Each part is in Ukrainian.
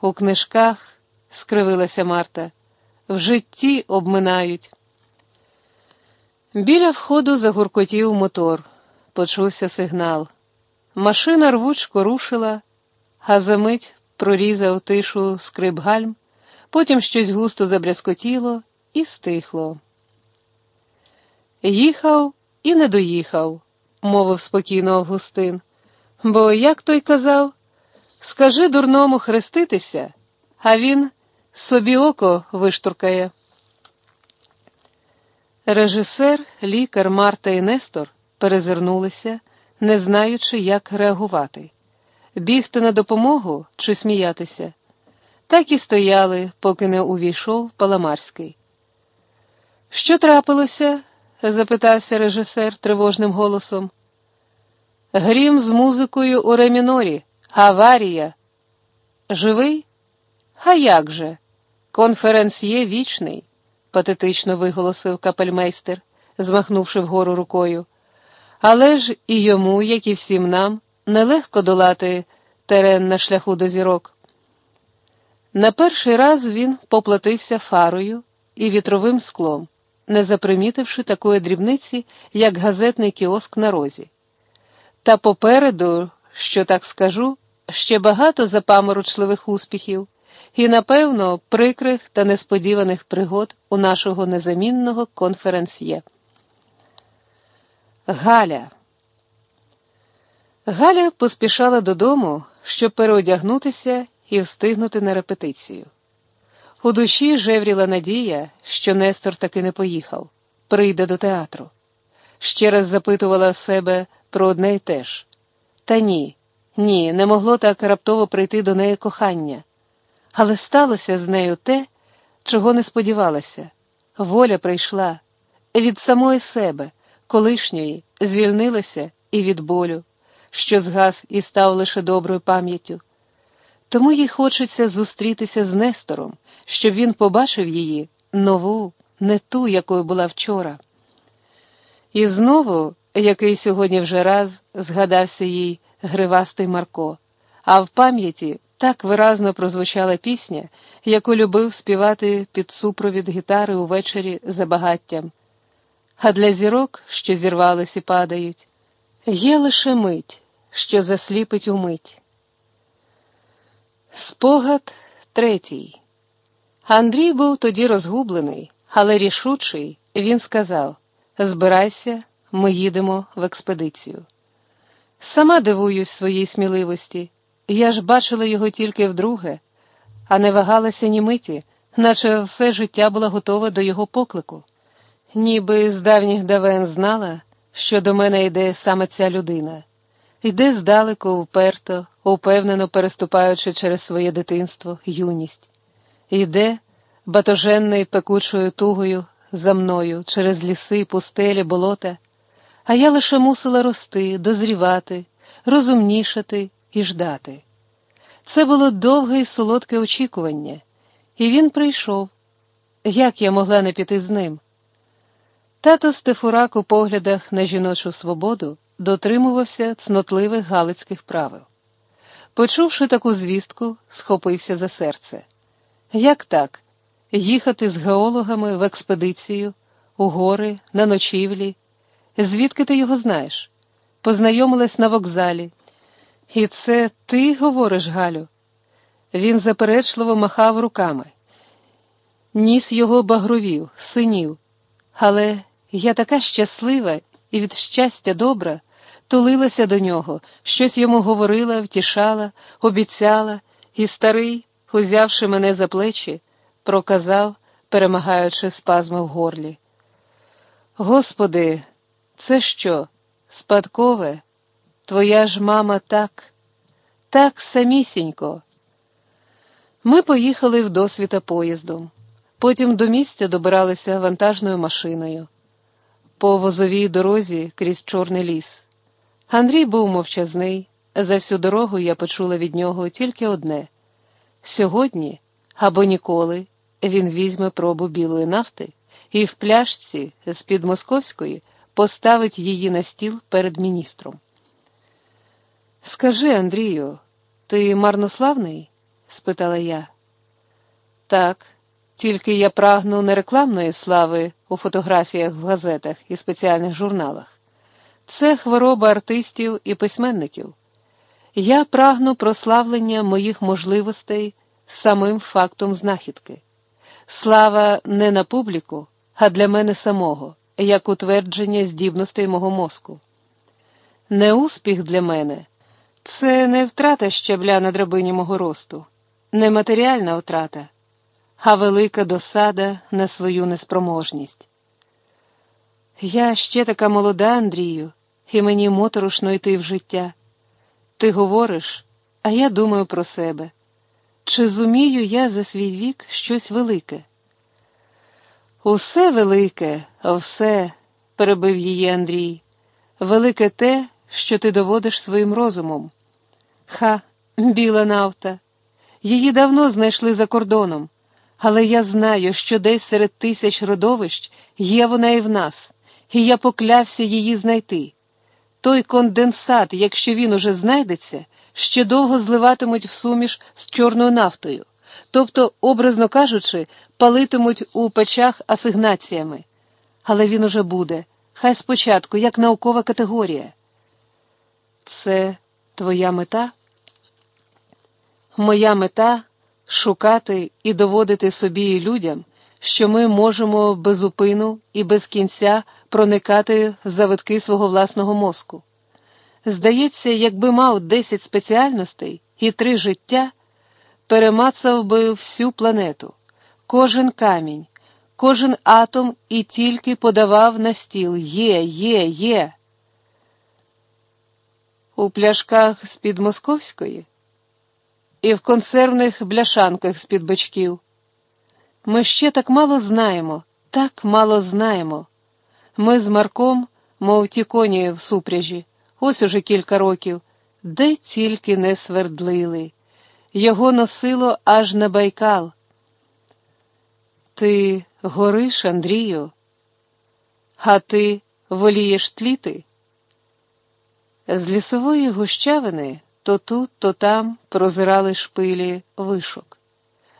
У книжках, скривилася Марта, в житті обминають. Біля входу загуркотів мотор, почувся сигнал. Машина рвучко рушила, а за мить прорізав тишу скрип гальм, потім щось густо забрязкотіло і стихло. Їхав і не доїхав, мовив спокійно Августин. Бо, як той казав, скажи дурному хреститися, а він собі око виштуркає. Режисер, лікар Марта і Нестор перезирнулися, не знаючи, як реагувати бігти на допомогу чи сміятися. Так і стояли, поки не увійшов Паламарський. Що трапилося? запитався режисер тривожним голосом. Грім з музикою у ремінорі, аварія. Живий? А як же? Конференсьє вічний, патетично виголосив капельмейстер, змахнувши вгору рукою. Але ж і йому, як і всім нам, нелегко долати терен на шляху до зірок. На перший раз він поплатився фарою і вітровим склом, не запримітивши такої дрібниці, як газетний кіоск на розі. Та попереду, що так скажу, ще багато запаморочливих успіхів і, напевно, прикрих та несподіваних пригод у нашого незамінного конференсьє. Галя. Галя поспішала додому, щоб переодягнутися і встигнути на репетицію. У душі жевріла надія, що Нестор таки не поїхав, прийде до театру. Ще раз запитувала себе про одне й те ж. Та ні, ні, не могло так раптово прийти до неї кохання. Але сталося з нею те, чого не сподівалася. Воля прийшла від самої себе, колишньої, звільнилася і від болю що згас і став лише доброю пам'яттю. Тому їй хочеться зустрітися з Нестором, щоб він побачив її нову, не ту, якою була вчора. І знову, який сьогодні вже раз згадався їй гривастий Марко, а в пам'яті так виразно прозвучала пісня, яку любив співати під супровід гітари увечері за багаттям. А для зірок, що зірвались і падають, є лише мить що засліпить умить. Спогад третій. Андрій був тоді розгублений, але рішучий, він сказав: Збирайся, ми їдемо в експедицію. Сама дивуюсь своїй сміливості, я ж бачила його тільки вдруге, а не вагалася ні миті, наче все життя була готова до його поклику. Ніби з давніх давен знала, що до мене йде саме ця людина. Йде здалеку, вперто, упевнено переступаючи через своє дитинство, юність, йде батоженною пекучою тугою за мною через ліси, пустелі, болота, а я лише мусила рости, дозрівати, розумнішати і ждати. Це було довге і солодке очікування, і він прийшов. Як я могла не піти з ним? Тато Стефурак у поглядах на жіночу свободу дотримувався цнотливих галицьких правил. Почувши таку звістку, схопився за серце. Як так? Їхати з геологами в експедицію, у гори, на ночівлі? Звідки ти його знаєш? Познайомилась на вокзалі. І це ти говориш, Галю? Він заперечливо махав руками. Ніс його багровів, синів. Але я така щаслива і від щастя добра тулилася до нього, щось йому говорила, втішала, обіцяла, і старий, узявши мене за плечі, проказав, перемагаючи спазми в горлі. Господи, це що? Спадкове? Твоя ж мама так, так самісінько. Ми поїхали в досвіта поїздом. Потім до місця добиралися вантажною машиною. По возовій дорозі крізь чорний ліс. Андрій був мовчазний, за всю дорогу я почула від нього тільки одне сьогодні або ніколи він візьме пробу білої нафти і в пляшці з під московської поставить її на стіл перед міністром. Скажи, Андрію, ти марнославний? спитала я. Так, тільки я прагну не рекламної слави у фотографіях в газетах і спеціальних журналах. Це хвороба артистів і письменників. Я прагну прославлення моїх можливостей самим фактом знахідки. Слава не на публіку, а для мене самого, як утвердження здібностей мого мозку. Не успіх для мене це не втрата щабля на драбині мого росту, не матеріальна втрата, а велика досада на свою неспроможність. Я ще така молода, Андрію, і мені моторошно йти в життя. Ти говориш, а я думаю про себе. Чи зумію я за свій вік щось велике? Усе велике, все, перебив її Андрій, велике те, що ти доводиш своїм розумом. Ха, біла нафта. Її давно знайшли за кордоном, але я знаю, що десь серед тисяч родовищ є вона і в нас, і я поклявся її знайти. Той конденсат, якщо він уже знайдеться, ще довго зливатимуть в суміш з чорною нафтою, тобто, образно кажучи, палитимуть у печах асигнаціями. Але він уже буде, хай спочатку, як наукова категорія. Це твоя мета? Моя мета шукати і доводити собі і людям, що ми можемо без упину і без кінця проникати в завитки свого власного мозку. Здається, якби мав десять спеціальностей і три життя, перемацав би всю планету, кожен камінь, кожен атом і тільки подавав на стіл є, є, є. У пляшках з-під московської і в консервних бляшанках з-під бочків. Ми ще так мало знаємо, так мало знаємо. Ми з Марком, мов ті коні в супряжі, ось уже кілька років, де тільки не свердлили. Його носило аж на байкал. Ти гориш, Андрію, а ти волієш тліти? З лісової гущавини то тут, то там прозирали шпилі вишок.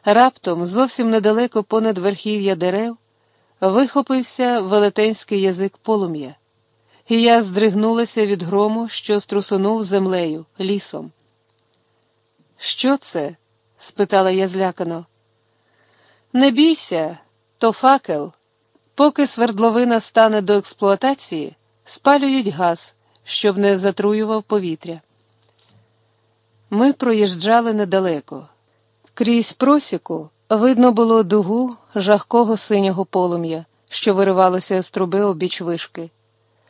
Раптом, зовсім недалеко понад верхів'я дерев, вихопився велетенський язик полум'я, і я здригнулася від грому, що струсунув землею, лісом. Що це? спитала я злякано. Не бійся, то факел. Поки свердловина стане до експлуатації, спалюють газ, щоб не затруював повітря. Ми проїжджали недалеко. Крізь просіку видно було дугу жахкого синього полум'я, що виривалося з труби обіч вишки.